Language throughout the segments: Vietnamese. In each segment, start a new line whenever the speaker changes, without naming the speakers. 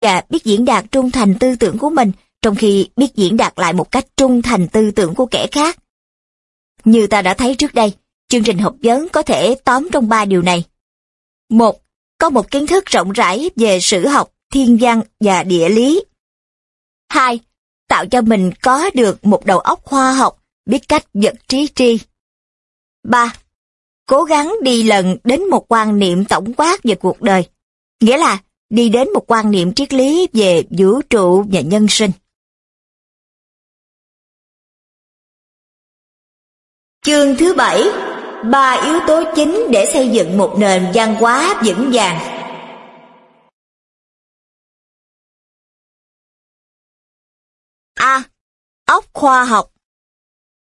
và biết diễn đạt trung thành tư tưởng của mình, trong khi biết diễn đạt lại một cách trung thành tư tưởng của kẻ khác. Như ta đã thấy trước đây, chương trình học vấn có thể tóm trong ba điều này. Một, có một kiến thức rộng rãi về sử học, thiên văn và địa lý. Hai, tạo cho mình có được một đầu óc khoa học, biết cách vật trí tri. Ba, cố gắng đi lần đến một quan niệm tổng quát về cuộc đời, nghĩa là đi đến một quan niệm triết lý về vũ trụ và nhân sinh. Chương thứ bảy Ba yếu tố chính để xây dựng một nền văn hóa vững vàng A. Óc khoa học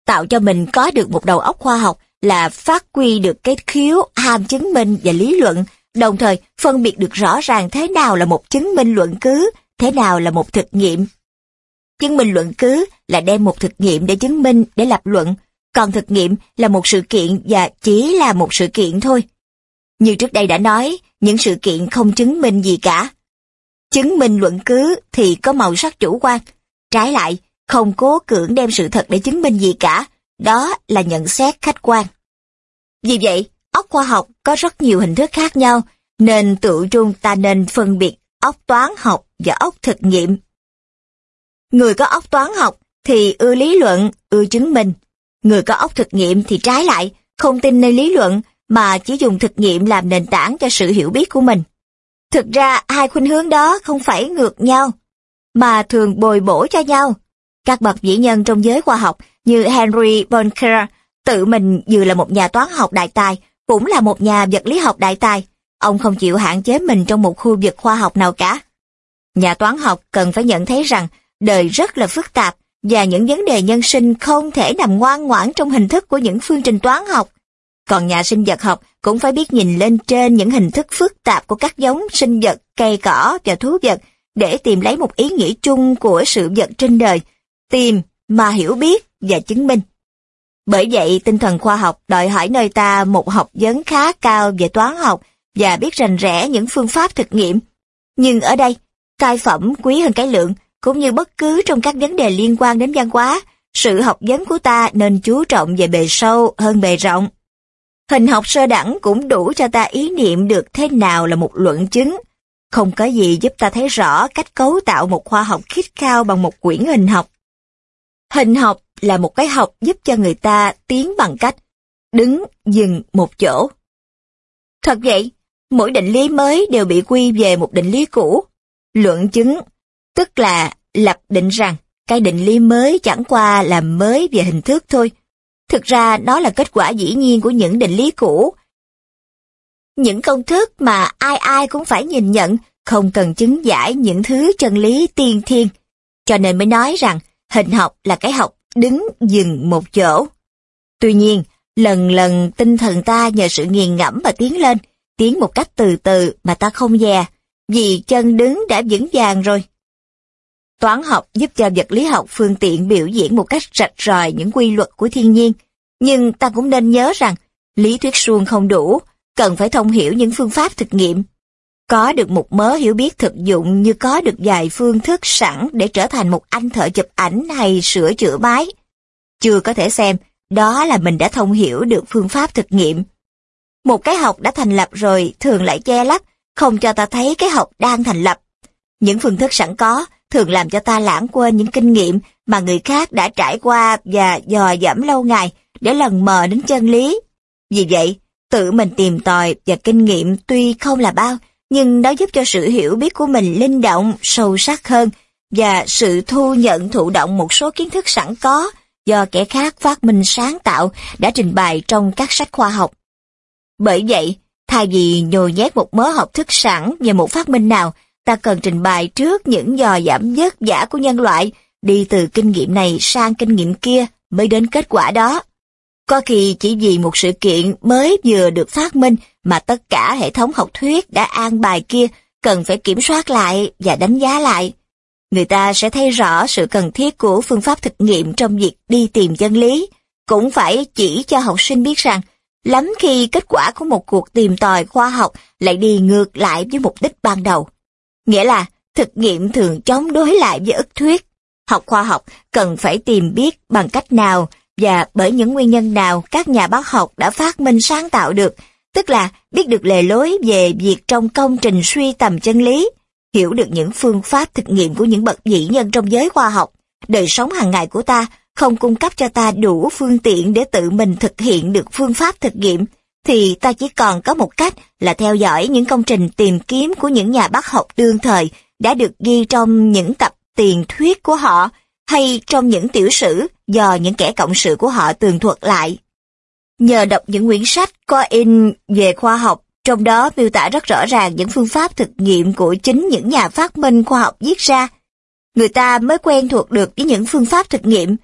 Tạo cho mình có được một đầu óc khoa học là phát huy được cái khiếu ham chứng minh và lý luận, đồng thời phân biệt được rõ ràng thế nào là một chứng minh luận cứ, thế nào là một thực nghiệm. Chứng minh luận cứ là đem một thực nghiệm để chứng minh, để lập luận, còn thực nghiệm là một sự kiện và chỉ là một sự kiện thôi. Như trước đây đã nói, những sự kiện không chứng minh gì cả. Chứng minh luận cứ thì có màu sắc chủ quan. Trái lại, không cố cưỡng đem sự thật để chứng minh gì cả, đó là nhận xét khách quan. Vì vậy, óc khoa học có rất nhiều hình thức khác nhau, nên tự trung ta nên phân biệt óc toán học và óc thực nghiệm. Người có óc toán học thì ưa lý luận, ưa chứng minh. Người có óc thực nghiệm thì trái lại, không tin nơi lý luận mà chỉ dùng thực nghiệm làm nền tảng cho sự hiểu biết của mình. Thực ra hai khuynh hướng đó không phải ngược nhau, mà thường bồi bổ cho nhau. Các bậc vĩ nhân trong giới khoa học như Henry Bonker tự mình vừa là một nhà toán học đại tài, cũng là một nhà vật lý học đại tài. Ông không chịu hạn chế mình trong một khu vực khoa học nào cả. Nhà toán học cần phải nhận thấy rằng đời rất là phức tạp và những vấn đề nhân sinh không thể nằm ngoan ngoãn trong hình thức của những phương trình toán học. Còn nhà sinh vật học cũng phải biết nhìn lên trên những hình thức phức tạp của các giống sinh vật, cây cỏ và thú vật để tìm lấy một ý nghĩa chung của sự vật trên đời, tìm mà hiểu biết và chứng minh. Bởi vậy, tinh thần khoa học đòi hỏi nơi ta một học vấn khá cao về toán học và biết rành rẽ những phương pháp thực nghiệm. Nhưng ở đây, tài phẩm quý hơn cái lượng, cũng như bất cứ trong các vấn đề liên quan đến văn hóa, sự học vấn của ta nên chú trọng về bề sâu hơn bề rộng. Hình học sơ đẳng cũng đủ cho ta ý niệm được thế nào là một luận chứng. Không có gì giúp ta thấy rõ cách cấu tạo một khoa học khít khao bằng một quyển hình học. Hình học là một cái học giúp cho người ta tiến bằng cách đứng, dừng một chỗ. Thật vậy, mỗi định lý mới đều bị quy về một định lý cũ. Luận chứng Tức là lập định rằng cái định lý mới chẳng qua là mới về hình thức thôi. Thực ra nó là kết quả dĩ nhiên của những định lý cũ. Những công thức mà ai ai cũng phải nhìn nhận, không cần chứng giải những thứ chân lý tiên thiên. Cho nên mới nói rằng hình học là cái học đứng dừng một chỗ. Tuy nhiên, lần lần tinh thần ta nhờ sự nghiền ngẫm mà tiến lên, tiến một cách từ từ mà ta không dè, vì chân đứng đã vững vàng rồi. Toán học giúp cho vật lý học phương tiện biểu diễn một cách rạch ròi những quy luật của thiên nhiên. Nhưng ta cũng nên nhớ rằng, lý thuyết suông không đủ, cần phải thông hiểu những phương pháp thực nghiệm. Có được một mớ hiểu biết thực dụng như có được vài phương thức sẵn để trở thành một anh thợ chụp ảnh hay sửa chữa máy. Chưa có thể xem, đó là mình đã thông hiểu được phương pháp thực nghiệm. Một cái học đã thành lập rồi thường lại che lấp, không cho ta thấy cái học đang thành lập. Những phương thức sẵn có thường làm cho ta lãng quên những kinh nghiệm mà người khác đã trải qua và dò dẫm lâu ngày để lần mờ đến chân lý. Vì vậy, tự mình tìm tòi và kinh nghiệm tuy không là bao, nhưng nó giúp cho sự hiểu biết của mình linh động, sâu sắc hơn và sự thu nhận thụ động một số kiến thức sẵn có do kẻ khác phát minh sáng tạo đã trình bày trong các sách khoa học. Bởi vậy, thay vì nhồi nhét một mớ học thức sẵn về một phát minh nào, ta cần trình bày trước những dò giảm vất vả của nhân loại, đi từ kinh nghiệm này sang kinh nghiệm kia mới đến kết quả đó. Có khi chỉ vì một sự kiện mới vừa được phát minh mà tất cả hệ thống học thuyết đã an bài kia cần phải kiểm soát lại và đánh giá lại. Người ta sẽ thấy rõ sự cần thiết của phương pháp thực nghiệm trong việc đi tìm chân lý. Cũng phải chỉ cho học sinh biết rằng, lắm khi kết quả của một cuộc tìm tòi khoa học lại đi ngược lại với mục đích ban đầu. Nghĩa là thực nghiệm thường chống đối lại với ức thuyết. Học khoa học cần phải tìm biết bằng cách nào và bởi những nguyên nhân nào các nhà bác học đã phát minh sáng tạo được, tức là biết được lề lối về việc trong công trình suy tầm chân lý, hiểu được những phương pháp thực nghiệm của những bậc vĩ nhân trong giới khoa học. Đời sống hàng ngày của ta không cung cấp cho ta đủ phương tiện để tự mình thực hiện được phương pháp thực nghiệm, thì ta chỉ còn có một cách là theo dõi những công trình tìm kiếm của những nhà bác học đương thời đã được ghi trong những tập tiền thuyết của họ hay trong những tiểu sử do những kẻ cộng sự của họ tường thuật lại. Nhờ đọc những quyển sách có in về khoa học, trong đó miêu tả rất rõ ràng những phương pháp thực nghiệm của chính những nhà phát minh khoa học viết ra, người ta mới quen thuộc được với những phương pháp thực nghiệm.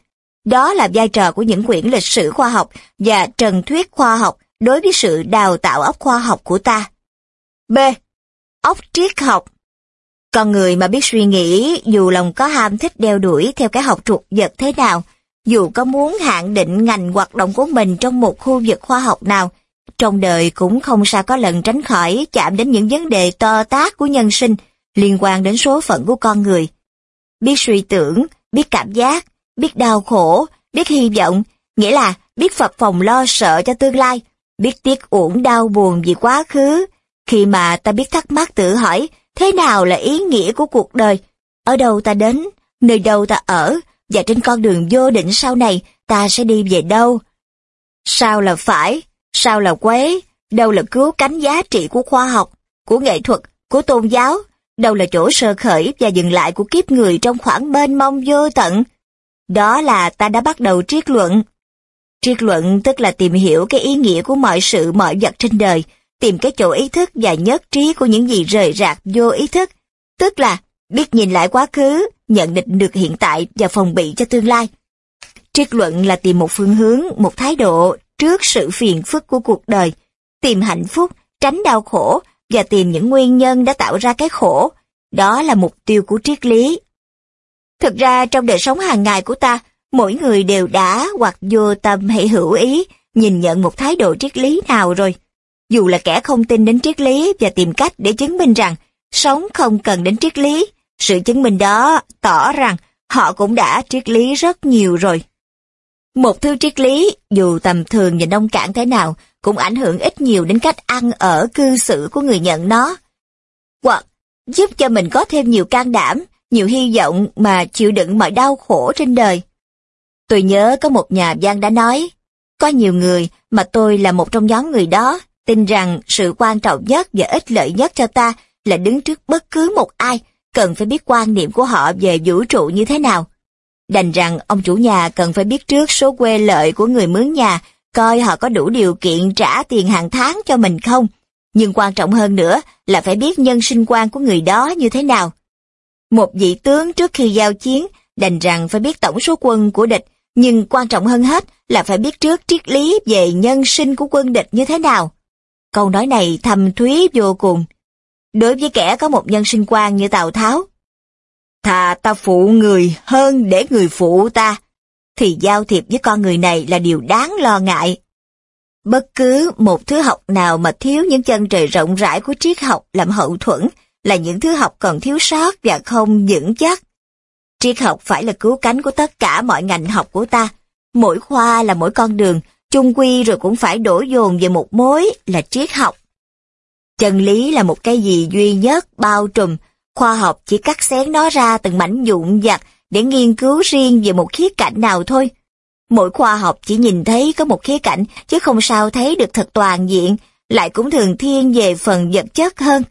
Đó là vai trò của những quyển lịch sử khoa học và trần thuyết khoa học đối với sự đào tạo óc khoa học của ta. B. Óc triết học Con người mà biết suy nghĩ dù lòng có ham thích đeo đuổi theo cái học trục vật thế nào, dù có muốn hạn định ngành hoạt động của mình trong một khu vực khoa học nào, trong đời cũng không sao có lần tránh khỏi chạm đến những vấn đề to tác của nhân sinh liên quan đến số phận của con người. Biết suy tưởng, biết cảm giác, biết đau khổ, biết hy vọng, nghĩa là biết phập phòng lo sợ cho tương lai, biết tiếc uổng đau buồn vì quá khứ. Khi mà ta biết thắc mắc tự hỏi, thế nào là ý nghĩa của cuộc đời? Ở đâu ta đến? Nơi đâu ta ở? Và trên con đường vô định sau này, ta sẽ đi về đâu? Sao là phải? Sao là quấy? Đâu là cứu cánh giá trị của khoa học, của nghệ thuật, của tôn giáo? Đâu là chỗ sơ khởi và dừng lại của kiếp người trong khoảng mênh mông vô tận? Đó là ta đã bắt đầu triết luận. Triết luận tức là tìm hiểu cái ý nghĩa của mọi sự mọi vật trên đời, tìm cái chỗ ý thức và nhất trí của những gì rời rạc vô ý thức, tức là biết nhìn lại quá khứ, nhận định được hiện tại và phòng bị cho tương lai. Triết luận là tìm một phương hướng, một thái độ trước sự phiền phức của cuộc đời, tìm hạnh phúc, tránh đau khổ và tìm những nguyên nhân đã tạo ra cái khổ. Đó là mục tiêu của triết lý. Thực ra trong đời sống hàng ngày của ta, mỗi người đều đã hoặc vô tâm hay hữu ý nhìn nhận một thái độ triết lý nào rồi. Dù là kẻ không tin đến triết lý và tìm cách để chứng minh rằng sống không cần đến triết lý, sự chứng minh đó tỏ rằng họ cũng đã triết lý rất nhiều rồi. Một thư triết lý, dù tầm thường và nông cạn thế nào, cũng ảnh hưởng ít nhiều đến cách ăn ở cư xử của người nhận nó. Hoặc giúp cho mình có thêm nhiều can đảm, nhiều hy vọng mà chịu đựng mọi đau khổ trên đời. Tôi nhớ có một nhà văn đã nói, có nhiều người mà tôi là một trong nhóm người đó, tin rằng sự quan trọng nhất và ích lợi nhất cho ta là đứng trước bất cứ một ai, cần phải biết quan niệm của họ về vũ trụ như thế nào. Đành rằng ông chủ nhà cần phải biết trước số quê lợi của người mướn nhà, coi họ có đủ điều kiện trả tiền hàng tháng cho mình không. Nhưng quan trọng hơn nữa là phải biết nhân sinh quan của người đó như thế nào. Một vị tướng trước khi giao chiến đành rằng phải biết tổng số quân của địch, nhưng quan trọng hơn hết là phải biết trước triết lý về nhân sinh của quân địch như thế nào. Câu nói này thầm thúy vô cùng. Đối với kẻ có một nhân sinh quan như Tào Tháo, thà ta phụ người hơn để người phụ ta, thì giao thiệp với con người này là điều đáng lo ngại. Bất cứ một thứ học nào mà thiếu những chân trời rộng rãi của triết học làm hậu thuẫn là những thứ học còn thiếu sót và không vững chắc. Triết học phải là cứu cánh của tất cả mọi ngành học của ta. Mỗi khoa là mỗi con đường, chung quy rồi cũng phải đổ dồn về một mối là triết học. Chân lý là một cái gì duy nhất, bao trùm, khoa học chỉ cắt xén nó ra từng mảnh vụn vặt để nghiên cứu riêng về một khía cạnh nào thôi. Mỗi khoa học chỉ nhìn thấy có một khía cạnh chứ không sao thấy được thật toàn diện, lại cũng thường thiên về phần vật chất hơn.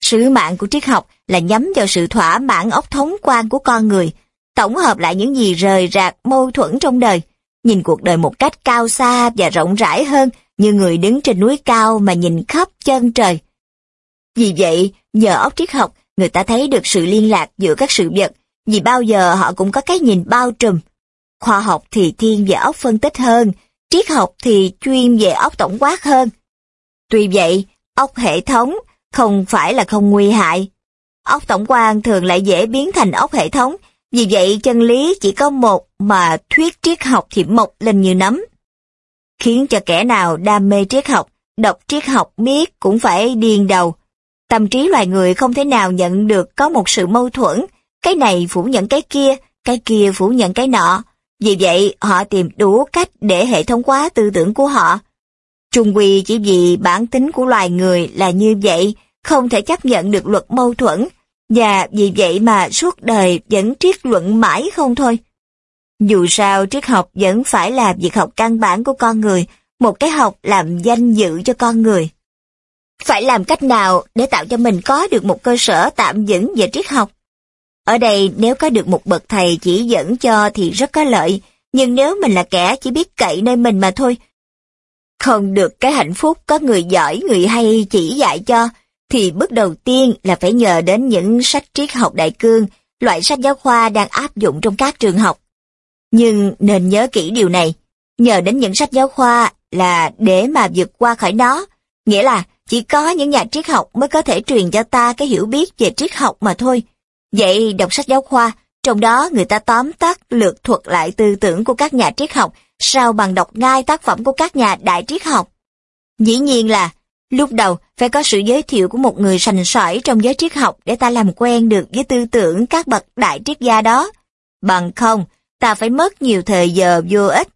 Sứ mạng của triết học là nhắm vào sự thỏa mãn ốc thống quan của con người, tổng hợp lại những gì rời rạc mâu thuẫn trong đời, nhìn cuộc đời một cách cao xa và rộng rãi hơn như người đứng trên núi cao mà nhìn khắp chân trời. Vì vậy, nhờ óc triết học, người ta thấy được sự liên lạc giữa các sự vật, vì bao giờ họ cũng có cái nhìn bao trùm. Khoa học thì thiên về óc phân tích hơn, triết học thì chuyên về óc tổng quát hơn. Tuy vậy, óc hệ thống không phải là không nguy hại. Óc tổng quan thường lại dễ biến thành óc hệ thống, vì vậy chân lý chỉ có một mà thuyết triết học thì mọc lên như nấm. Khiến cho kẻ nào đam mê triết học, đọc triết học miết cũng phải điên đầu. Tâm trí loài người không thể nào nhận được có một sự mâu thuẫn, cái này phủ nhận cái kia, cái kia phủ nhận cái nọ. Vì vậy, họ tìm đủ cách để hệ thống hóa tư tưởng của họ. Trung quy chỉ vì bản tính của loài người là như vậy, không thể chấp nhận được luật mâu thuẫn, và vì vậy mà suốt đời vẫn triết luận mãi không thôi. Dù sao triết học vẫn phải là việc học căn bản của con người, một cái học làm danh dự cho con người. Phải làm cách nào để tạo cho mình có được một cơ sở tạm vững về triết học? Ở đây nếu có được một bậc thầy chỉ dẫn cho thì rất có lợi, nhưng nếu mình là kẻ chỉ biết cậy nơi mình mà thôi, không được cái hạnh phúc có người giỏi người hay chỉ dạy cho, thì bước đầu tiên là phải nhờ đến những sách triết học đại cương, loại sách giáo khoa đang áp dụng trong các trường học. Nhưng nên nhớ kỹ điều này, nhờ đến những sách giáo khoa là để mà vượt qua khỏi nó, nghĩa là chỉ có những nhà triết học mới có thể truyền cho ta cái hiểu biết về triết học mà thôi. Vậy đọc sách giáo khoa, trong đó người ta tóm tắt lược thuật lại tư tưởng của các nhà triết học, sao bằng đọc ngay tác phẩm của các nhà đại triết học. Dĩ nhiên là, lúc đầu phải có sự giới thiệu của một người sành sỏi trong giới triết học để ta làm quen được với tư tưởng các bậc đại triết gia đó. Bằng không, ta phải mất nhiều thời giờ vô ích.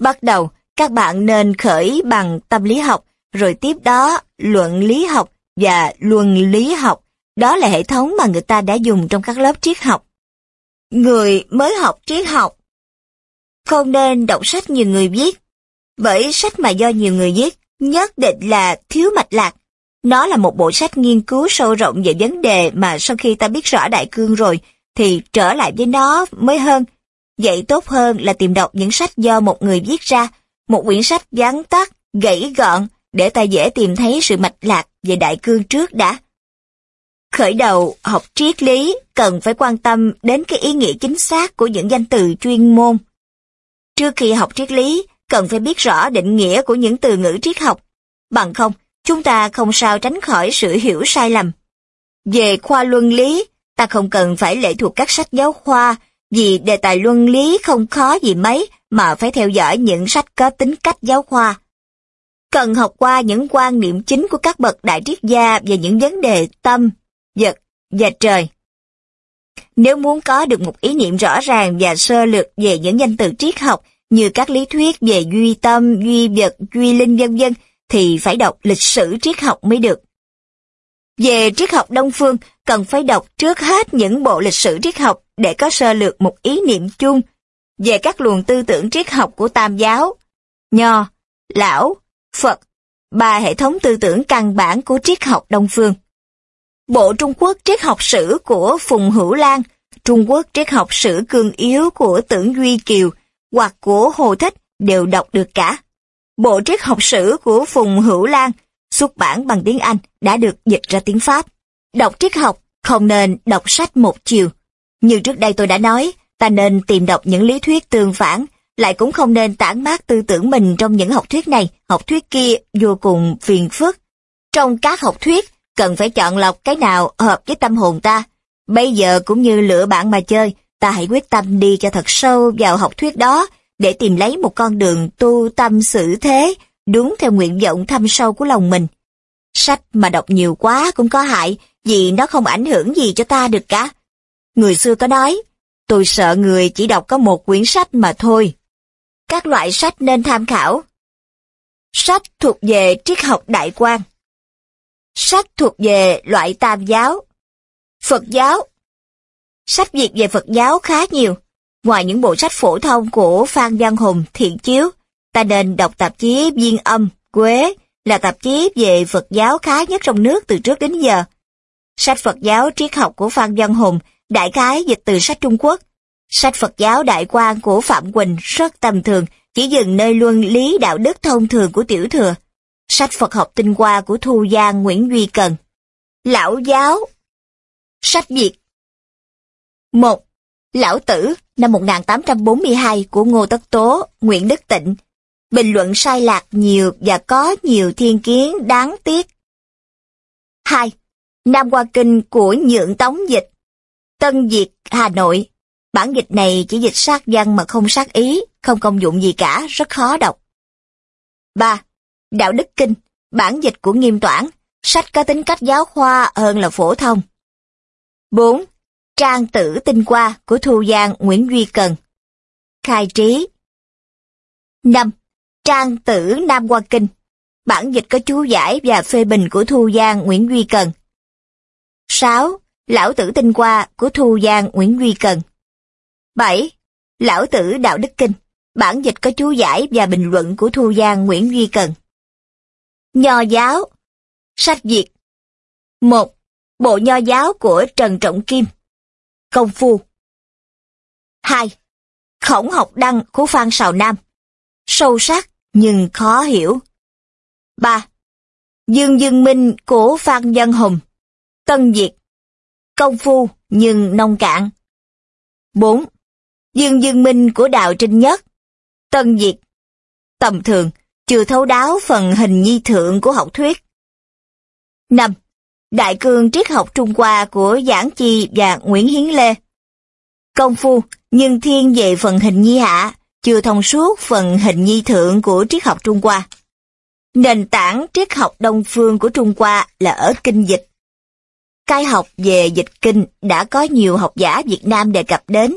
Bắt đầu, các bạn nên khởi bằng tâm lý học, rồi tiếp đó luận lý học và luân lý học. Đó là hệ thống mà người ta đã dùng trong các lớp triết học. Người mới học triết học không nên đọc sách nhiều người viết, bởi sách mà do nhiều người viết nhất định là thiếu mạch lạc. Nó là một bộ sách nghiên cứu sâu rộng về vấn đề mà sau khi ta biết rõ đại cương rồi, thì trở lại với nó mới hơn. Vậy tốt hơn là tìm đọc những sách do một người viết ra, một quyển sách gián tắt, gãy gọn, để ta dễ tìm thấy sự mạch lạc về đại cương trước đã. Khởi đầu học triết lý cần phải quan tâm đến cái ý nghĩa chính xác của những danh từ chuyên môn. Trước khi học triết lý, cần phải biết rõ định nghĩa của những từ ngữ triết học. Bằng không, chúng ta không sao tránh khỏi sự hiểu sai lầm. Về khoa luân lý, ta không cần phải lệ thuộc các sách giáo khoa, vì đề tài luân lý không khó gì mấy mà phải theo dõi những sách có tính cách giáo khoa. Cần học qua những quan niệm chính của các bậc đại triết gia về những vấn đề tâm, vật và trời. Nếu muốn có được một ý niệm rõ ràng và sơ lược về những danh từ triết học như các lý thuyết về duy tâm, duy vật, duy linh vân vân thì phải đọc lịch sử triết học mới được. Về triết học Đông Phương, cần phải đọc trước hết những bộ lịch sử triết học để có sơ lược một ý niệm chung về các luồng tư tưởng triết học của Tam giáo, Nho, Lão, Phật, ba hệ thống tư tưởng căn bản của triết học Đông Phương. Bộ Trung Quốc triết học sử của Phùng Hữu Lan, Trung Quốc triết học sử cương yếu của Tưởng Duy Kiều hoặc của Hồ Thích đều đọc được cả. Bộ triết học sử của Phùng Hữu Lan xuất bản bằng tiếng Anh đã được dịch ra tiếng Pháp. Đọc triết học không nên đọc sách một chiều. Như trước đây tôi đã nói, ta nên tìm đọc những lý thuyết tương phản, lại cũng không nên tản mát tư tưởng mình trong những học thuyết này, học thuyết kia vô cùng phiền phức. Trong các học thuyết, cần phải chọn lọc cái nào hợp với tâm hồn ta. Bây giờ cũng như lựa bạn mà chơi, ta hãy quyết tâm đi cho thật sâu vào học thuyết đó, để tìm lấy một con đường tu tâm xử thế, đúng theo nguyện vọng thâm sâu của lòng mình. Sách mà đọc nhiều quá cũng có hại, vì nó không ảnh hưởng gì cho ta được cả. Người xưa có nói, tôi sợ người chỉ đọc có một quyển sách mà thôi. Các loại sách nên tham khảo. Sách thuộc về triết học đại quan. Sách thuộc về loại tam giáo. Phật giáo. Sách Việt về Phật giáo khá nhiều. Ngoài những bộ sách phổ thông của Phan Văn Hùng, Thiện Chiếu, ta nên đọc tạp chí Viên Âm, Quế, là tạp chí về Phật giáo khá nhất trong nước từ trước đến giờ. Sách Phật giáo triết học của Phan Văn Hùng, đại khái dịch từ sách Trung Quốc. Sách Phật giáo đại quan của Phạm Quỳnh rất tầm thường, chỉ dừng nơi luân lý đạo đức thông thường của tiểu thừa. Sách Phật học tinh hoa của Thu Giang Nguyễn Duy Cần. Lão giáo Sách Việt 1. Lão Tử năm 1842 của Ngô Tất Tố, Nguyễn Đức Tịnh. Bình luận sai lạc nhiều và có nhiều thiên kiến đáng tiếc. 2. Nam Hoa Kinh của Nhượng Tống Dịch. Tân Việt, Hà Nội. Bản dịch này chỉ dịch sát văn mà không sát ý, không công dụng gì cả, rất khó đọc. 3. Đạo Đức Kinh, bản dịch của Nghiêm Toản, sách có tính cách giáo khoa hơn là phổ thông. 4. Trang tử tinh qua của Thu Giang Nguyễn Duy Cần. Khai trí. 5. Trang tử Nam Hoa Kinh. Bản dịch có chú giải và phê bình của Thu Giang Nguyễn Duy Cần. 6. Lão tử tinh qua của Thu Giang Nguyễn Duy Cần. 7. Lão tử Đạo Đức Kinh. Bản dịch có chú giải và bình luận của Thu Giang Nguyễn Duy Cần. Nho giáo Sách Việt 1. Bộ Nho giáo của Trần Trọng Kim Công phu 2. Khổng học đăng của Phan Sào Nam Sâu sắc nhưng khó hiểu 3. Dương Dương Minh của Phan văn Hùng Tân Việt Công phu nhưng nông cạn 4. Dương Dương Minh của Đạo Trinh Nhất Tân Việt Tầm thường, chưa thấu đáo phần hình nhi thượng của học thuyết 5. Đại cương triết học Trung Hoa của Giảng Chi và Nguyễn Hiến Lê. Công phu, nhưng thiên về phần hình nhi hạ, chưa thông suốt phần hình nhi thượng của triết học Trung Hoa. Nền tảng triết học Đông phương của Trung Hoa là ở kinh dịch. cai học về dịch kinh đã có nhiều học giả Việt Nam đề cập đến.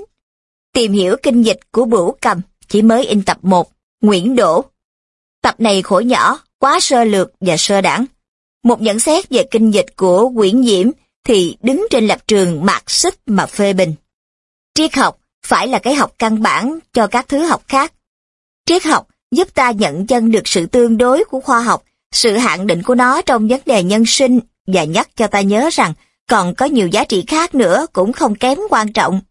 Tìm hiểu kinh dịch của Bửu Cầm chỉ mới in tập 1, Nguyễn Đỗ. Tập này khổ nhỏ, quá sơ lược và sơ đẳng một nhận xét về kinh dịch của Nguyễn Diễm thì đứng trên lập trường mạc xích mà phê bình. Triết học phải là cái học căn bản cho các thứ học khác. Triết học giúp ta nhận chân được sự tương đối của khoa học, sự hạn định của nó trong vấn đề nhân sinh và nhắc cho ta nhớ rằng còn có nhiều giá trị khác nữa cũng không kém quan trọng.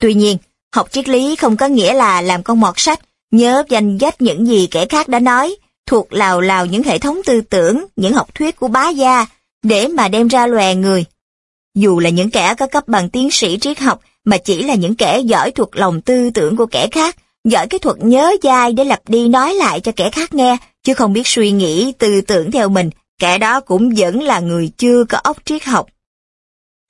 Tuy nhiên, học triết lý không có nghĩa là làm con mọt sách, nhớ danh dách những gì kẻ khác đã nói, thuộc lào lào những hệ thống tư tưởng, những học thuyết của bá gia, để mà đem ra lòe người. Dù là những kẻ có cấp bằng tiến sĩ triết học, mà chỉ là những kẻ giỏi thuộc lòng tư tưởng của kẻ khác, giỏi cái thuật nhớ dai để lặp đi nói lại cho kẻ khác nghe, chứ không biết suy nghĩ, tư tưởng theo mình, kẻ đó cũng vẫn là người chưa có óc triết học.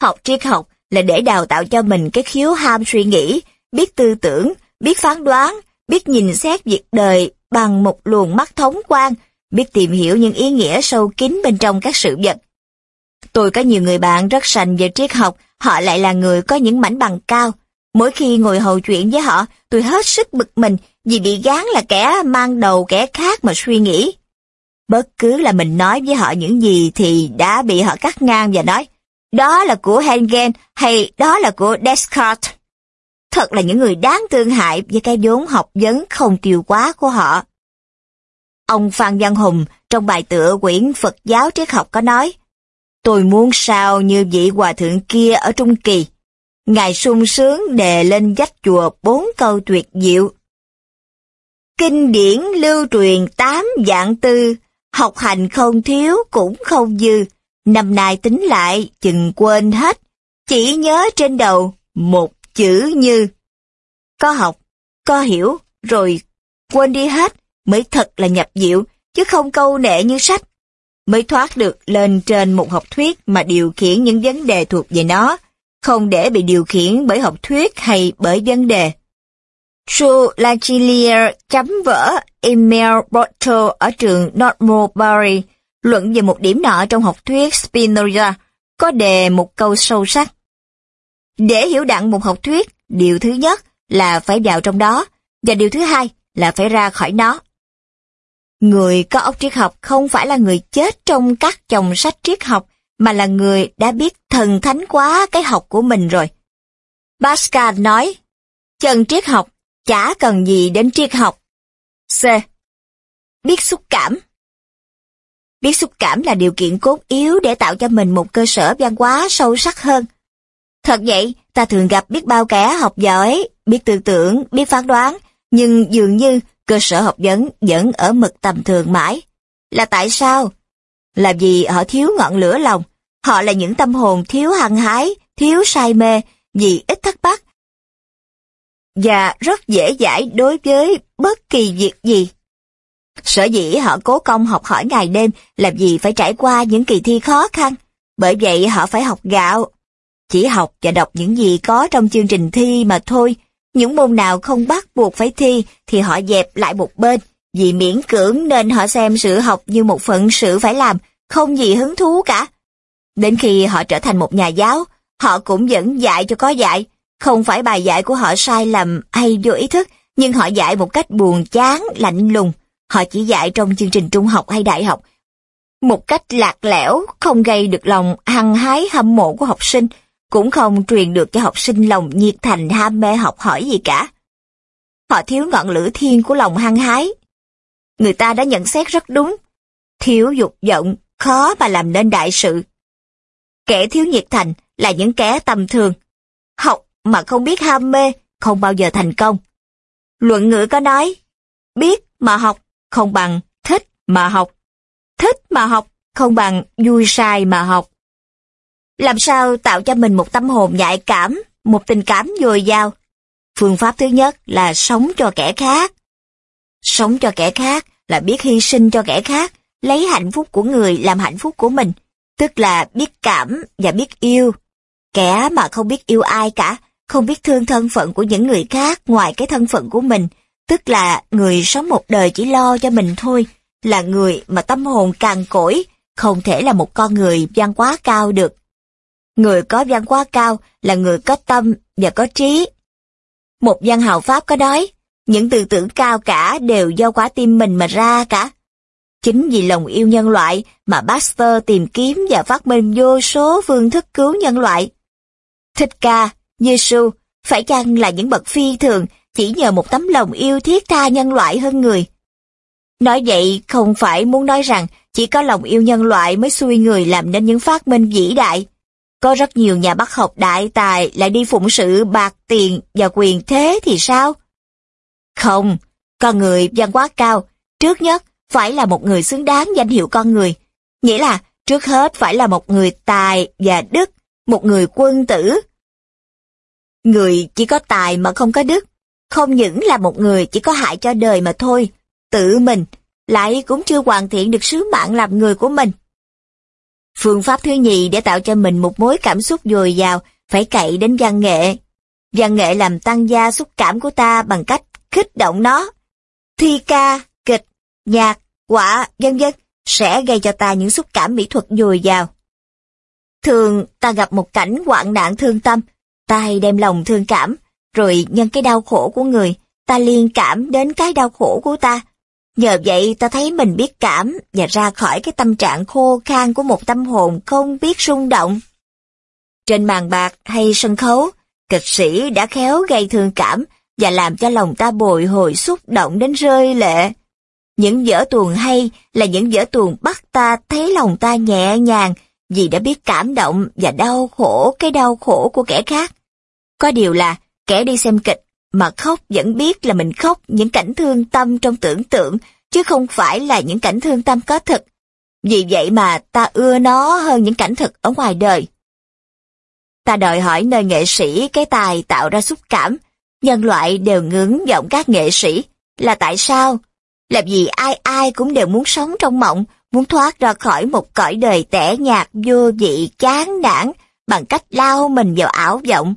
Học triết học là để đào tạo cho mình cái khiếu ham suy nghĩ, biết tư tưởng, biết phán đoán, biết nhìn xét việc đời bằng một luồng mắt thống quan, biết tìm hiểu những ý nghĩa sâu kín bên trong các sự vật. Tôi có nhiều người bạn rất sành về triết học, họ lại là người có những mảnh bằng cao. Mỗi khi ngồi hầu chuyện với họ, tôi hết sức bực mình vì bị gán là kẻ mang đầu kẻ khác mà suy nghĩ. Bất cứ là mình nói với họ những gì thì đã bị họ cắt ngang và nói, đó là của Hegel hay đó là của Descartes. Thật là những người đáng thương hại với cái vốn học vấn không tiêu quá của họ. Ông Phan Văn Hùng trong bài tựa quyển Phật giáo triết học có nói, Tôi muốn sao như vị hòa thượng kia ở Trung Kỳ. Ngài sung sướng đề lên dách chùa bốn câu tuyệt diệu. Kinh điển lưu truyền tám dạng tư, học hành không thiếu cũng không dư. Năm nay tính lại chừng quên hết, chỉ nhớ trên đầu một chữ như. Có học, có hiểu, rồi quên đi hết, mới thật là nhập diệu, chứ không câu nệ như sách. Mới thoát được lên trên một học thuyết mà điều khiển những vấn đề thuộc về nó, không để bị điều khiển bởi học thuyết hay bởi vấn đề. Sue Lachilier chấm vỡ Emil Borto ở trường Northmorebury luận về một điểm nọ trong học thuyết Spinoza, có đề một câu sâu sắc. Để hiểu đặng một học thuyết, điều thứ nhất là phải vào trong đó, và điều thứ hai là phải ra khỏi nó. Người có óc triết học không phải là người chết trong các chồng sách triết học, mà là người đã biết thần thánh quá cái học của mình rồi. Pascal nói, chân triết học chả cần gì đến triết học. C. Biết xúc cảm Biết xúc cảm là điều kiện cốt yếu để tạo cho mình một cơ sở văn hóa sâu sắc hơn. Thật vậy, ta thường gặp biết bao kẻ học giỏi, biết tư tưởng, biết phán đoán, nhưng dường như cơ sở học vấn vẫn ở mực tầm thường mãi. Là tại sao? Là vì họ thiếu ngọn lửa lòng, họ là những tâm hồn thiếu hăng hái, thiếu say mê, vì ít thắc mắc và rất dễ dãi đối với bất kỳ việc gì. Sở dĩ họ cố công học hỏi ngày đêm là vì phải trải qua những kỳ thi khó khăn, bởi vậy họ phải học gạo. Chỉ học và đọc những gì có trong chương trình thi mà thôi, những môn nào không bắt buộc phải thi thì họ dẹp lại một bên, vì miễn cưỡng nên họ xem sự học như một phận sự phải làm, không gì hứng thú cả. Đến khi họ trở thành một nhà giáo, họ cũng vẫn dạy cho có dạy. Không phải bài dạy của họ sai lầm hay vô ý thức, nhưng họ dạy một cách buồn chán, lạnh lùng. Họ chỉ dạy trong chương trình trung học hay đại học. Một cách lạc lẽo, không gây được lòng hăng hái hâm mộ của học sinh, cũng không truyền được cho học sinh lòng nhiệt thành ham mê học hỏi gì cả. Họ thiếu ngọn lửa thiên của lòng hăng hái. Người ta đã nhận xét rất đúng. Thiếu dục vọng, khó mà làm nên đại sự. Kẻ thiếu nhiệt thành là những kẻ tầm thường. Học mà không biết ham mê, không bao giờ thành công. Luận ngữ có nói, biết mà học không bằng thích mà học. Thích mà học không bằng vui sai mà học. Làm sao tạo cho mình một tâm hồn nhạy cảm, một tình cảm dồi dào? Phương pháp thứ nhất là sống cho kẻ khác. Sống cho kẻ khác là biết hy sinh cho kẻ khác, lấy hạnh phúc của người làm hạnh phúc của mình, tức là biết cảm và biết yêu. Kẻ mà không biết yêu ai cả, không biết thương thân phận của những người khác ngoài cái thân phận của mình, tức là người sống một đời chỉ lo cho mình thôi, là người mà tâm hồn càng cỗi, không thể là một con người văn quá cao được. Người có văn hóa cao là người có tâm và có trí. Một văn hào Pháp có nói, những tư tưởng cao cả đều do quả tim mình mà ra cả. Chính vì lòng yêu nhân loại mà Pasteur tìm kiếm và phát minh vô số phương thức cứu nhân loại. Thích ca, Giêsu phải chăng là những bậc phi thường chỉ nhờ một tấm lòng yêu thiết tha nhân loại hơn người? Nói vậy không phải muốn nói rằng chỉ có lòng yêu nhân loại mới xui người làm nên những phát minh vĩ đại. Có rất nhiều nhà bác học đại tài lại đi phụng sự bạc tiền và quyền thế thì sao? Không, con người văn hóa cao, trước nhất phải là một người xứng đáng danh hiệu con người. Nghĩa là trước hết phải là một người tài và đức, một người quân tử. Người chỉ có tài mà không có đức, không những là một người chỉ có hại cho đời mà thôi, tự mình, lại cũng chưa hoàn thiện được sứ mạng làm người của mình. Phương pháp thứ nhì để tạo cho mình một mối cảm xúc dồi dào phải cậy đến văn nghệ. Văn nghệ làm tăng gia xúc cảm của ta bằng cách khích động nó. Thi ca, kịch, nhạc, quả, vân vân sẽ gây cho ta những xúc cảm mỹ thuật dồi dào. Thường ta gặp một cảnh hoạn nạn thương tâm, ta hay đem lòng thương cảm, rồi nhân cái đau khổ của người, ta liên cảm đến cái đau khổ của ta, Nhờ vậy ta thấy mình biết cảm và ra khỏi cái tâm trạng khô khan của một tâm hồn không biết rung động. Trên màn bạc hay sân khấu, kịch sĩ đã khéo gây thương cảm và làm cho lòng ta bồi hồi xúc động đến rơi lệ. Những vở tuồng hay là những vở tuồng bắt ta thấy lòng ta nhẹ nhàng vì đã biết cảm động và đau khổ cái đau khổ của kẻ khác. Có điều là kẻ đi xem kịch mà khóc vẫn biết là mình khóc những cảnh thương tâm trong tưởng tượng, chứ không phải là những cảnh thương tâm có thật. Vì vậy mà ta ưa nó hơn những cảnh thực ở ngoài đời. Ta đòi hỏi nơi nghệ sĩ cái tài tạo ra xúc cảm, nhân loại đều ngưỡng vọng các nghệ sĩ. Là tại sao? Là vì ai ai cũng đều muốn sống trong mộng, muốn thoát ra khỏi một cõi đời tẻ nhạt vô vị chán nản bằng cách lao mình vào ảo vọng,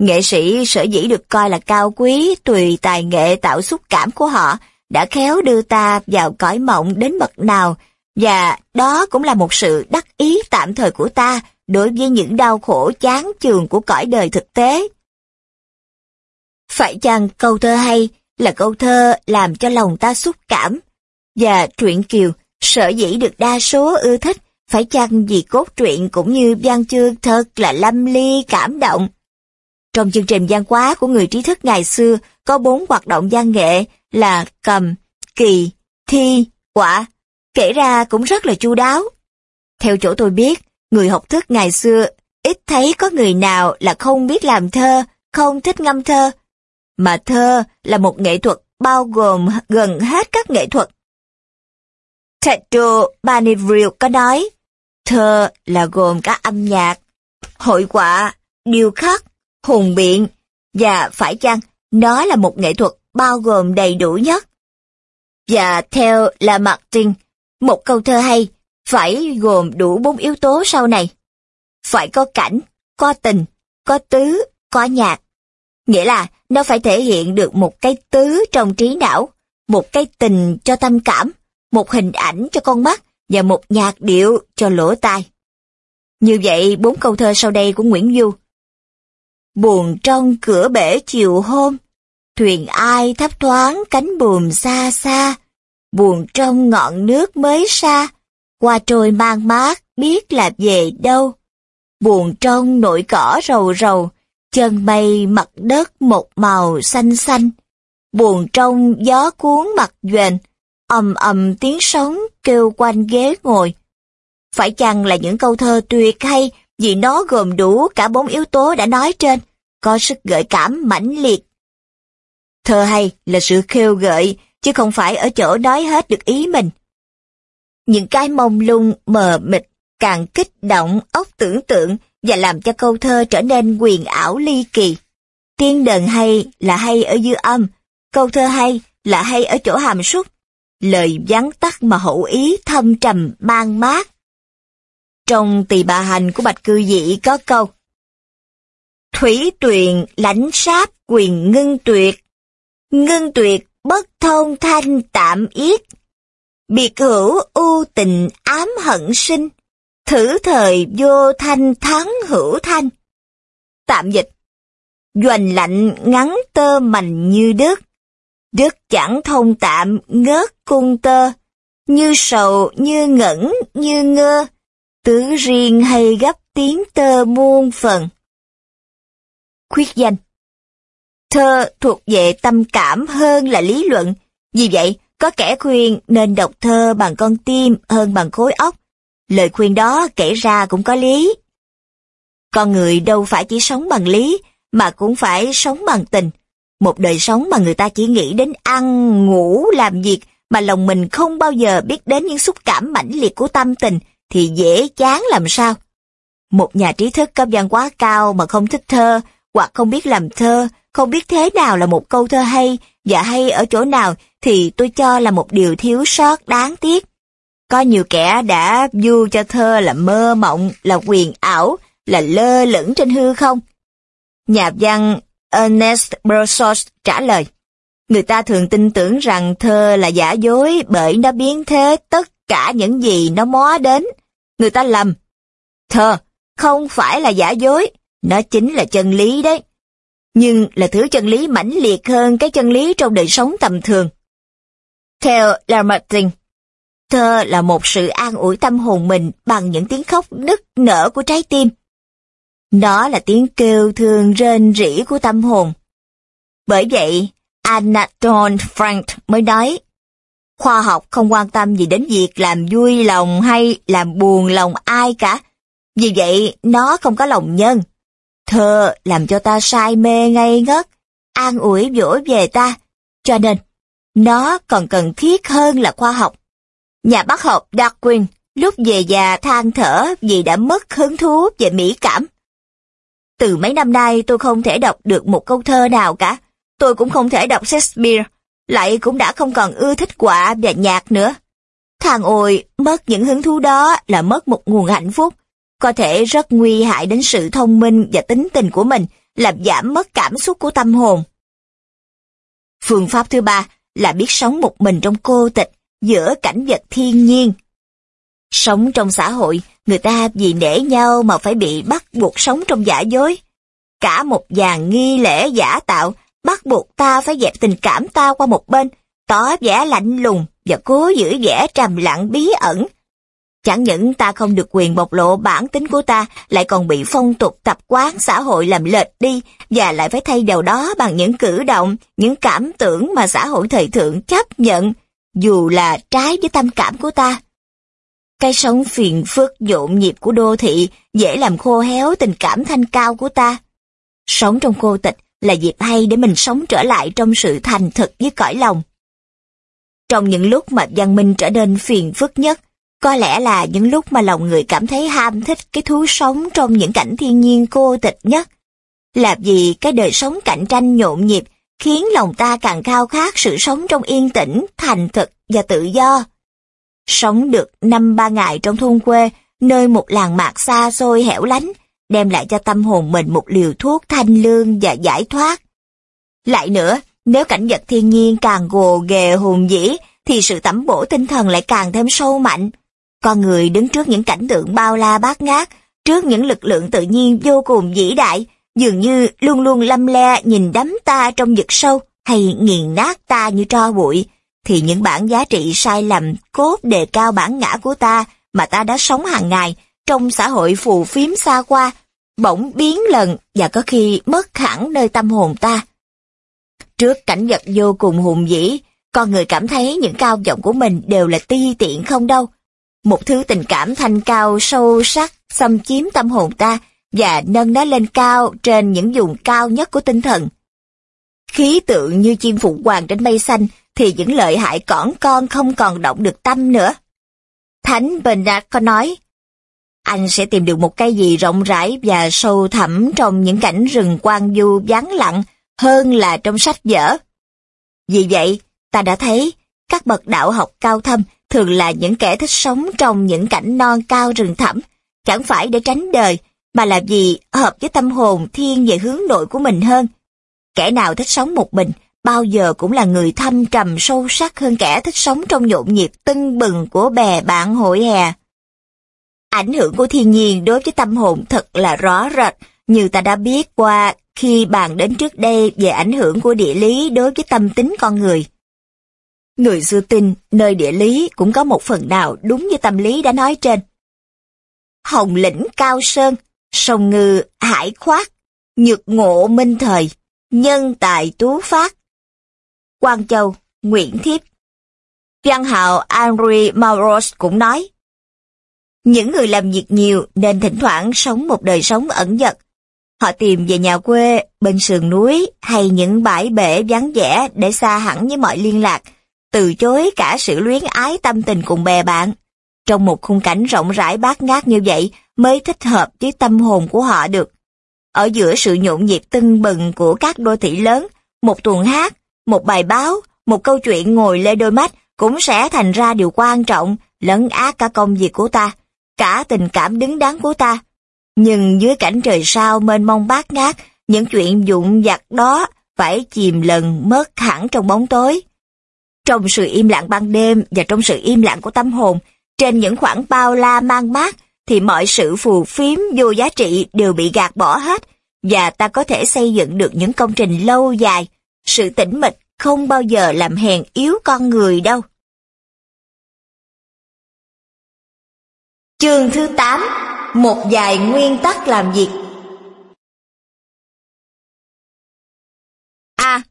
Nghệ sĩ sở dĩ được coi là cao quý tùy tài nghệ tạo xúc cảm của họ, đã khéo đưa ta vào cõi mộng đến bậc nào. Và đó cũng là một sự đắc ý tạm thời của ta đối với những đau khổ chán chường của cõi đời thực tế. Phải chăng câu thơ hay là câu thơ làm cho lòng ta xúc cảm? Và truyện kiều, sở dĩ được đa số ưa thích, phải chăng vì cốt truyện cũng như văn chương thật là lâm ly cảm động? Trong chương trình văn hóa của người trí thức ngày xưa có bốn hoạt động văn nghệ là cầm, kỳ, thi, quả, kể ra cũng rất là chu đáo. Theo chỗ tôi biết, người học thức ngày xưa ít thấy có người nào là không biết làm thơ, không thích ngâm thơ. Mà thơ là một nghệ thuật bao gồm gần hết các nghệ thuật. Tedro Banivril có nói, thơ là gồm các âm nhạc, hội họa, điêu khắc, hùng biện, và phải chăng nó là một nghệ thuật bao gồm đầy đủ nhất. Và theo là Martin, một câu thơ hay phải gồm đủ bốn yếu tố sau này. Phải có cảnh, có tình, có tứ, có nhạc. Nghĩa là nó phải thể hiện được một cái tứ trong trí não, một cái tình cho tâm cảm, một hình ảnh cho con mắt và một nhạc điệu cho lỗ tai. Như vậy, bốn câu thơ sau đây của Nguyễn Du. Buồn trong cửa bể chiều hôm, thuyền ai thấp thoáng cánh buồm xa xa, buồn trong ngọn nước mới xa, qua trôi mang mát biết là về đâu. Buồn trong nỗi cỏ rầu rầu, chân mây mặt đất một màu xanh xanh. Buồn trong gió cuốn mặt dền, ầm ầm tiếng sóng kêu quanh ghế ngồi. Phải chăng là những câu thơ tuyệt hay vì nó gồm đủ cả bốn yếu tố đã nói trên, có sức gợi cảm mãnh liệt. Thơ hay là sự khêu gợi, chứ không phải ở chỗ nói hết được ý mình. Những cái mông lung mờ mịt càng kích động óc tưởng tượng và làm cho câu thơ trở nên quyền ảo ly kỳ. Tiên đờn hay là hay ở dư âm, câu thơ hay là hay ở chỗ hàm súc, lời vắn tắt mà hậu ý thâm trầm mang mát. Trong tỳ bà hành của Bạch Cư Dị có câu Thủy tuyền lãnh sáp quyền ngưng tuyệt, ngưng tuyệt bất thông thanh tạm yết, biệt hữu u tình ám hận sinh, thử thời vô thanh thắng hữu thanh. Tạm dịch Doành lạnh ngắn tơ mành như đứt, đứt chẳng thông tạm ngớt cung tơ, như sầu như ngẩn như ngơ, tứ riêng hay gấp tiếng tơ muôn phần. Khuyết danh Thơ thuộc về tâm cảm hơn là lý luận, vì vậy có kẻ khuyên nên đọc thơ bằng con tim hơn bằng khối óc. Lời khuyên đó kể ra cũng có lý. Con người đâu phải chỉ sống bằng lý, mà cũng phải sống bằng tình. Một đời sống mà người ta chỉ nghĩ đến ăn, ngủ, làm việc, mà lòng mình không bao giờ biết đến những xúc cảm mãnh liệt của tâm tình, thì dễ chán làm sao. Một nhà trí thức có văn quá cao mà không thích thơ, hoặc không biết làm thơ, không biết thế nào là một câu thơ hay và hay ở chỗ nào thì tôi cho là một điều thiếu sót đáng tiếc. Có nhiều kẻ đã du cho thơ là mơ mộng, là quyền ảo, là lơ lửng trên hư không. Nhà văn Ernest Brosos trả lời, người ta thường tin tưởng rằng thơ là giả dối bởi nó biến thế tất cả những gì nó mó đến. Người ta lầm. Thơ không phải là giả dối, nó chính là chân lý đấy. Nhưng là thứ chân lý mãnh liệt hơn cái chân lý trong đời sống tầm thường. Theo Lamartine, thơ là một sự an ủi tâm hồn mình bằng những tiếng khóc nức nở của trái tim. Nó là tiếng kêu thương rên rỉ của tâm hồn. Bởi vậy, Anatole Frank mới nói, khoa học không quan tâm gì đến việc làm vui lòng hay làm buồn lòng ai cả. Vì vậy, nó không có lòng nhân. Thơ làm cho ta say mê ngây ngất, an ủi dỗ về ta. Cho nên, nó còn cần thiết hơn là khoa học. Nhà bác học Darwin lúc về già than thở vì đã mất hứng thú về mỹ cảm. Từ mấy năm nay tôi không thể đọc được một câu thơ nào cả. Tôi cũng không thể đọc Shakespeare, lại cũng đã không còn ưa thích quả và nhạc nữa. Thằng ôi, mất những hứng thú đó là mất một nguồn hạnh phúc, có thể rất nguy hại đến sự thông minh và tính tình của mình, làm giảm mất cảm xúc của tâm hồn. Phương pháp thứ ba là biết sống một mình trong cô tịch giữa cảnh vật thiên nhiên. Sống trong xã hội, người ta vì nể nhau mà phải bị bắt buộc sống trong giả dối. Cả một dàn nghi lễ giả tạo bắt buộc ta phải dẹp tình cảm ta qua một bên, tỏ vẻ lạnh lùng và cố giữ vẻ trầm lặng bí ẩn. Chẳng những ta không được quyền bộc lộ bản tính của ta, lại còn bị phong tục tập quán xã hội làm lệch đi và lại phải thay đầu đó bằng những cử động, những cảm tưởng mà xã hội thời thượng chấp nhận, dù là trái với tâm cảm của ta. Cái sống phiền phức nhộn nhịp của đô thị dễ làm khô héo tình cảm thanh cao của ta. Sống trong cô tịch là dịp hay để mình sống trở lại trong sự thành thực với cõi lòng. Trong những lúc mà văn minh trở nên phiền phức nhất, có lẽ là những lúc mà lòng người cảm thấy ham thích cái thú sống trong những cảnh thiên nhiên cô tịch nhất. Là vì cái đời sống cạnh tranh nhộn nhịp khiến lòng ta càng khao khát sự sống trong yên tĩnh, thành thực và tự do. Sống được năm ba ngày trong thôn quê, nơi một làng mạc xa xôi hẻo lánh, đem lại cho tâm hồn mình một liều thuốc thanh lương và giải thoát. Lại nữa, nếu cảnh vật thiên nhiên càng gồ ghề hùng dĩ, thì sự tẩm bổ tinh thần lại càng thêm sâu mạnh. Con người đứng trước những cảnh tượng bao la bát ngát, trước những lực lượng tự nhiên vô cùng vĩ đại, dường như luôn luôn lâm le nhìn đắm ta trong vực sâu hay nghiền nát ta như tro bụi, thì những bản giá trị sai lầm cốt đề cao bản ngã của ta mà ta đã sống hàng ngày trong xã hội phù phiếm xa qua, bỗng biến lần và có khi mất hẳn nơi tâm hồn ta. Trước cảnh vật vô cùng hùng vĩ, con người cảm thấy những cao vọng của mình đều là ti tiện không đâu. Một thứ tình cảm thanh cao sâu sắc xâm chiếm tâm hồn ta và nâng nó lên cao trên những vùng cao nhất của tinh thần. Khí tượng như chim phụ hoàng trên mây xanh thì những lợi hại cỏn con không còn động được tâm nữa. Thánh Bernard có nói, anh sẽ tìm được một cái gì rộng rãi và sâu thẳm trong những cảnh rừng quang du vắng lặng hơn là trong sách vở. Vì vậy, ta đã thấy các bậc đạo học cao thâm thường là những kẻ thích sống trong những cảnh non cao rừng thẳm, chẳng phải để tránh đời, mà là vì hợp với tâm hồn thiên về hướng nội của mình hơn. Kẻ nào thích sống một mình, bao giờ cũng là người thâm trầm sâu sắc hơn kẻ thích sống trong nhộn nhịp tưng bừng của bè bạn hội hè. Ảnh hưởng của thiên nhiên đối với tâm hồn thật là rõ rệt, như ta đã biết qua khi bàn đến trước đây về ảnh hưởng của địa lý đối với tâm tính con người. Người xưa tin nơi địa lý cũng có một phần nào đúng như tâm lý đã nói trên. Hồng lĩnh cao sơn, sông ngư hải khoát, nhược ngộ minh thời, nhân tài tú phát. Quang Châu, Nguyễn Thiếp Văn hào Henry Mauros cũng nói, những người làm việc nhiều nên thỉnh thoảng sống một đời sống ẩn dật. Họ tìm về nhà quê, bên sườn núi hay những bãi bể vắng vẻ để xa hẳn với mọi liên lạc, từ chối cả sự luyến ái tâm tình cùng bè bạn. Trong một khung cảnh rộng rãi bát ngát như vậy mới thích hợp với tâm hồn của họ được. Ở giữa sự nhộn nhịp tưng bừng của các đô thị lớn, một tuần hát, một bài báo, một câu chuyện ngồi lê đôi mắt cũng sẽ thành ra điều quan trọng, lấn át cả công việc của ta, cả tình cảm đứng đắn của ta. Nhưng dưới cảnh trời sao mênh mông bát ngát, những chuyện dụng vặt đó phải chìm lần mất hẳn trong bóng tối. Trong sự im lặng ban đêm và trong sự im lặng của tâm hồn, trên những khoảng bao la mang mát, thì mọi sự phù phiếm vô giá trị đều bị gạt bỏ hết, và ta có thể xây dựng được những công trình lâu dài. Sự tĩnh mịch không bao giờ làm hèn yếu con người đâu. Chương thứ 8 Một vài nguyên tắc làm việc A.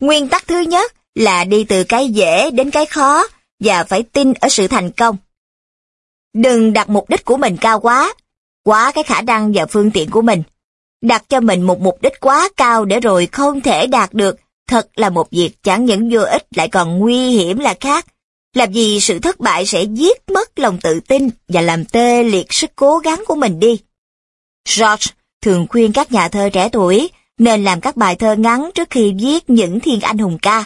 Nguyên tắc thứ nhất là đi từ cái dễ đến cái khó và phải tin ở sự thành công. Đừng đặt mục đích của mình cao quá, quá cái khả năng và phương tiện của mình. Đặt cho mình một mục đích quá cao để rồi không thể đạt được, thật là một việc chẳng những vô ích lại còn nguy hiểm là khác. Làm gì sự thất bại sẽ giết mất lòng tự tin và làm tê liệt sức cố gắng của mình đi. George thường khuyên các nhà thơ trẻ tuổi nên làm các bài thơ ngắn trước khi viết những thiên anh hùng ca.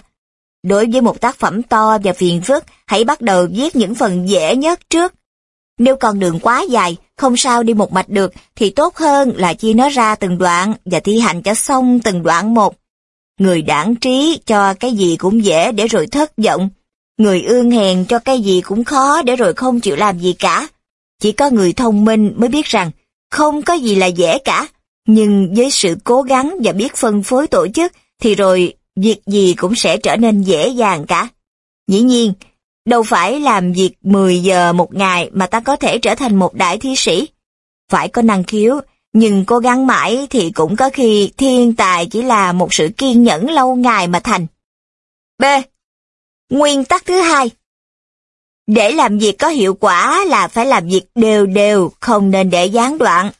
Đối với một tác phẩm to và phiền phức, hãy bắt đầu viết những phần dễ nhất trước. Nếu con đường quá dài, không sao đi một mạch được, thì tốt hơn là chia nó ra từng đoạn và thi hành cho xong từng đoạn một. Người đảng trí cho cái gì cũng dễ để rồi thất vọng. Người ương hèn cho cái gì cũng khó để rồi không chịu làm gì cả. Chỉ có người thông minh mới biết rằng không có gì là dễ cả. Nhưng với sự cố gắng và biết phân phối tổ chức thì rồi việc gì cũng sẽ trở nên dễ dàng cả. Dĩ nhiên, đâu phải làm việc 10 giờ một ngày mà ta có thể trở thành một đại thi sĩ. Phải có năng khiếu, nhưng cố gắng mãi thì cũng có khi thiên tài chỉ là một sự kiên nhẫn lâu ngày mà thành. B. Nguyên tắc thứ hai. Để làm việc có hiệu quả là phải làm việc đều đều, không nên để gián đoạn.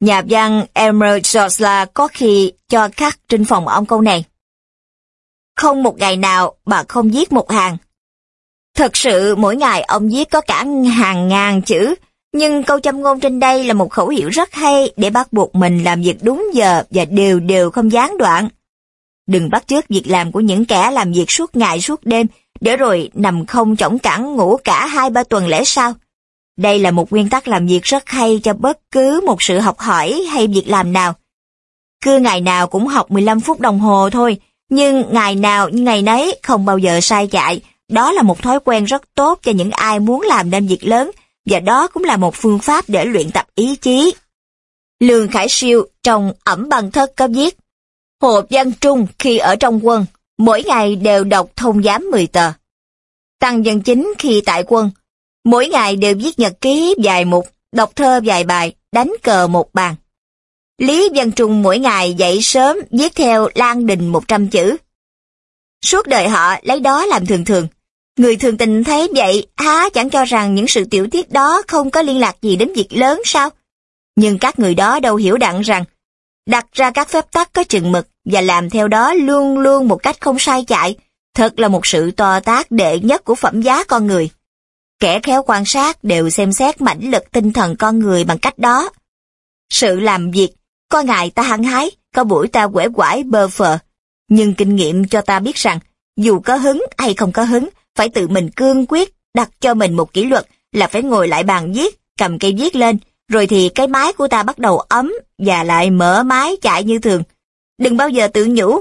Nhà văn Emerald George có khi cho khắc trên phòng ông câu này. Không một ngày nào bà không viết một hàng. Thật sự mỗi ngày ông viết có cả hàng ngàn chữ, nhưng câu châm ngôn trên đây là một khẩu hiệu rất hay để bắt buộc mình làm việc đúng giờ và đều đều không gián đoạn. Đừng bắt chước việc làm của những kẻ làm việc suốt ngày suốt đêm, để rồi nằm không chổng cẳng ngủ cả hai ba tuần lễ sau. Đây là một nguyên tắc làm việc rất hay cho bất cứ một sự học hỏi hay việc làm nào. Cứ ngày nào cũng học 15 phút đồng hồ thôi, nhưng ngày nào như ngày nấy không bao giờ sai chạy, Đó là một thói quen rất tốt cho những ai muốn làm nên việc lớn, và đó cũng là một phương pháp để luyện tập ý chí. Lương Khải Siêu trong ẩm bằng thất có viết, Hồ Văn Trung khi ở trong quân, mỗi ngày đều đọc thông giám 10 tờ. Tăng Dân Chính khi tại quân, mỗi ngày đều viết nhật ký vài mục, đọc thơ vài bài, đánh cờ một bàn. Lý Văn Trung mỗi ngày dậy sớm viết theo Lan Đình 100 chữ. Suốt đời họ lấy đó làm thường thường. Người thường tình thấy vậy há chẳng cho rằng những sự tiểu tiết đó không có liên lạc gì đến việc lớn sao? Nhưng các người đó đâu hiểu đặng rằng đặt ra các phép tắc có chừng mực và làm theo đó luôn luôn một cách không sai chạy, thật là một sự to tác đệ nhất của phẩm giá con người. Kẻ khéo quan sát đều xem xét mãnh lực tinh thần con người bằng cách đó. Sự làm việc, có ngày ta hăng hái, có buổi ta quể quải bơ phờ. Nhưng kinh nghiệm cho ta biết rằng, dù có hứng hay không có hứng, phải tự mình cương quyết, đặt cho mình một kỷ luật là phải ngồi lại bàn viết, cầm cây viết lên, rồi thì cái máy của ta bắt đầu ấm và lại mở máy chạy như thường. Đừng bao giờ tự nhủ,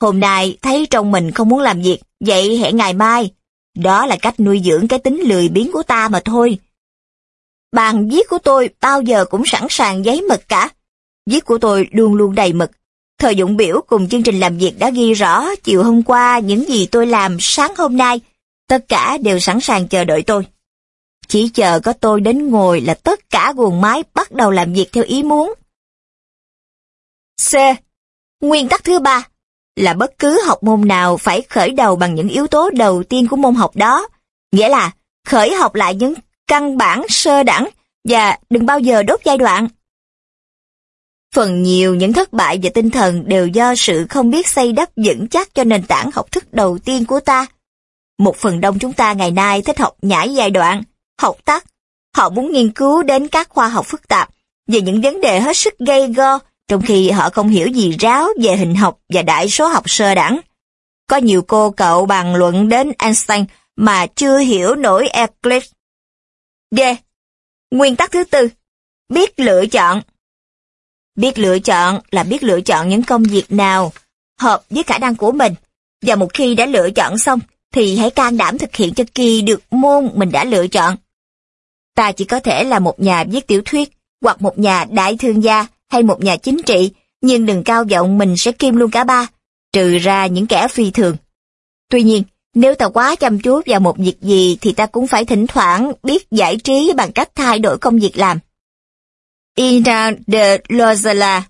hôm nay thấy trong mình không muốn làm việc, vậy hẹn ngày mai. Đó là cách nuôi dưỡng cái tính lười biếng của ta mà thôi. Bàn viết của tôi bao giờ cũng sẵn sàng giấy mực cả. Viết của tôi luôn luôn đầy mực. Thời dụng biểu cùng chương trình làm việc đã ghi rõ chiều hôm qua những gì tôi làm sáng hôm nay. Tất cả đều sẵn sàng chờ đợi tôi. Chỉ chờ có tôi đến ngồi là tất cả guồng máy bắt đầu làm việc theo ý muốn. C. Nguyên tắc thứ ba là bất cứ học môn nào phải khởi đầu bằng những yếu tố đầu tiên của môn học đó. Nghĩa là khởi học lại những căn bản sơ đẳng và đừng bao giờ đốt giai đoạn. Phần nhiều những thất bại về tinh thần đều do sự không biết xây đắp vững chắc cho nền tảng học thức đầu tiên của ta. Một phần đông chúng ta ngày nay thích học nhảy giai đoạn, học tắt. Họ muốn nghiên cứu đến các khoa học phức tạp về những vấn đề hết sức gây go, trong khi họ không hiểu gì ráo về hình học và đại số học sơ đẳng. Có nhiều cô cậu bàn luận đến Einstein mà chưa hiểu nổi Euclid. D. Nguyên tắc thứ tư, biết lựa chọn. Biết lựa chọn là biết lựa chọn những công việc nào hợp với khả năng của mình. Và một khi đã lựa chọn xong, thì hãy can đảm thực hiện cho kỳ được môn mình đã lựa chọn. Ta chỉ có thể là một nhà viết tiểu thuyết, hoặc một nhà đại thương gia, hay một nhà chính trị, nhưng đừng cao vọng mình sẽ kim luôn cả ba, trừ ra những kẻ phi thường. Tuy nhiên, nếu ta quá chăm chú vào một việc gì thì ta cũng phải thỉnh thoảng biết giải trí bằng cách thay đổi công việc làm. Ina de Lozala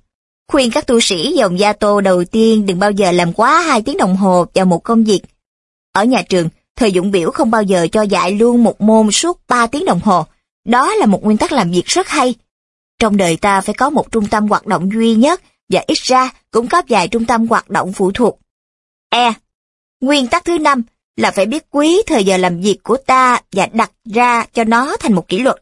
khuyên các tu sĩ dòng gia tô đầu tiên đừng bao giờ làm quá hai tiếng đồng hồ vào một công việc. Ở nhà trường, thời dụng biểu không bao giờ cho dạy luôn một môn suốt 3 tiếng đồng hồ. Đó là một nguyên tắc làm việc rất hay. Trong đời ta phải có một trung tâm hoạt động duy nhất và ít ra cũng có vài trung tâm hoạt động phụ thuộc. E. Nguyên tắc thứ năm là phải biết quý thời giờ làm việc của ta và đặt ra cho nó thành một kỷ luật.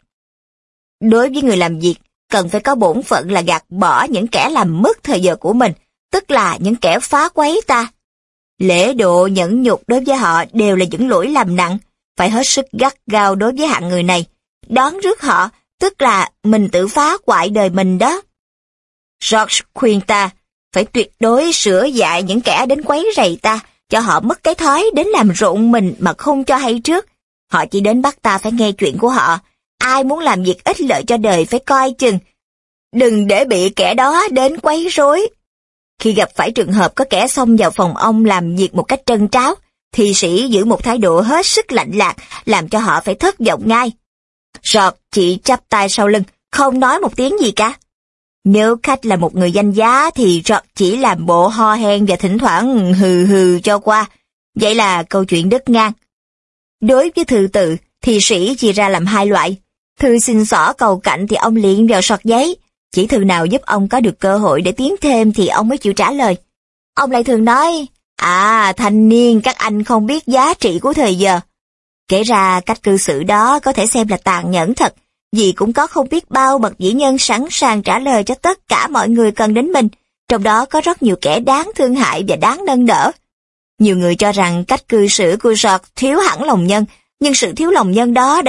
Đối với người làm việc, cần phải có bổn phận là gạt bỏ những kẻ làm mất thời giờ của mình, tức là những kẻ phá quấy ta. Lễ độ nhẫn nhục đối với họ đều là những lỗi làm nặng, phải hết sức gắt gao đối với hạng người này. Đón rước họ, tức là mình tự phá hoại đời mình đó. George khuyên ta, phải tuyệt đối sửa dạy những kẻ đến quấy rầy ta, cho họ mất cái thói đến làm rộn mình mà không cho hay trước. Họ chỉ đến bắt ta phải nghe chuyện của họ. Ai muốn làm việc ích lợi cho đời phải coi chừng. Đừng để bị kẻ đó đến quấy rối. Khi gặp phải trường hợp có kẻ xông vào phòng ông làm việc một cách trân tráo, thì sĩ giữ một thái độ hết sức lạnh lạc, làm cho họ phải thất vọng ngay. Rọt chỉ chắp tay sau lưng, không nói một tiếng gì cả. Nếu khách là một người danh giá thì Rọt chỉ làm bộ ho hen và thỉnh thoảng hừ hừ cho qua. Vậy là câu chuyện đứt ngang. Đối với thư tự thì sĩ chia ra làm hai loại. Thư xin xỏ cầu cạnh thì ông liền vào sọt giấy. Chỉ thư nào giúp ông có được cơ hội để tiến thêm thì ông mới chịu trả lời. Ông lại thường nói, à thanh niên các anh không biết giá trị của thời giờ. Kể ra cách cư xử đó có thể xem là tàn nhẫn thật, vì cũng có không biết bao bậc dĩ nhân sẵn sàng trả lời cho tất cả mọi người cần đến mình, trong đó có rất nhiều kẻ đáng thương hại và đáng nâng đỡ. Nhiều người cho rằng cách cư xử của George thiếu hẳn lòng nhân, nhưng sự thiếu lòng nhân đó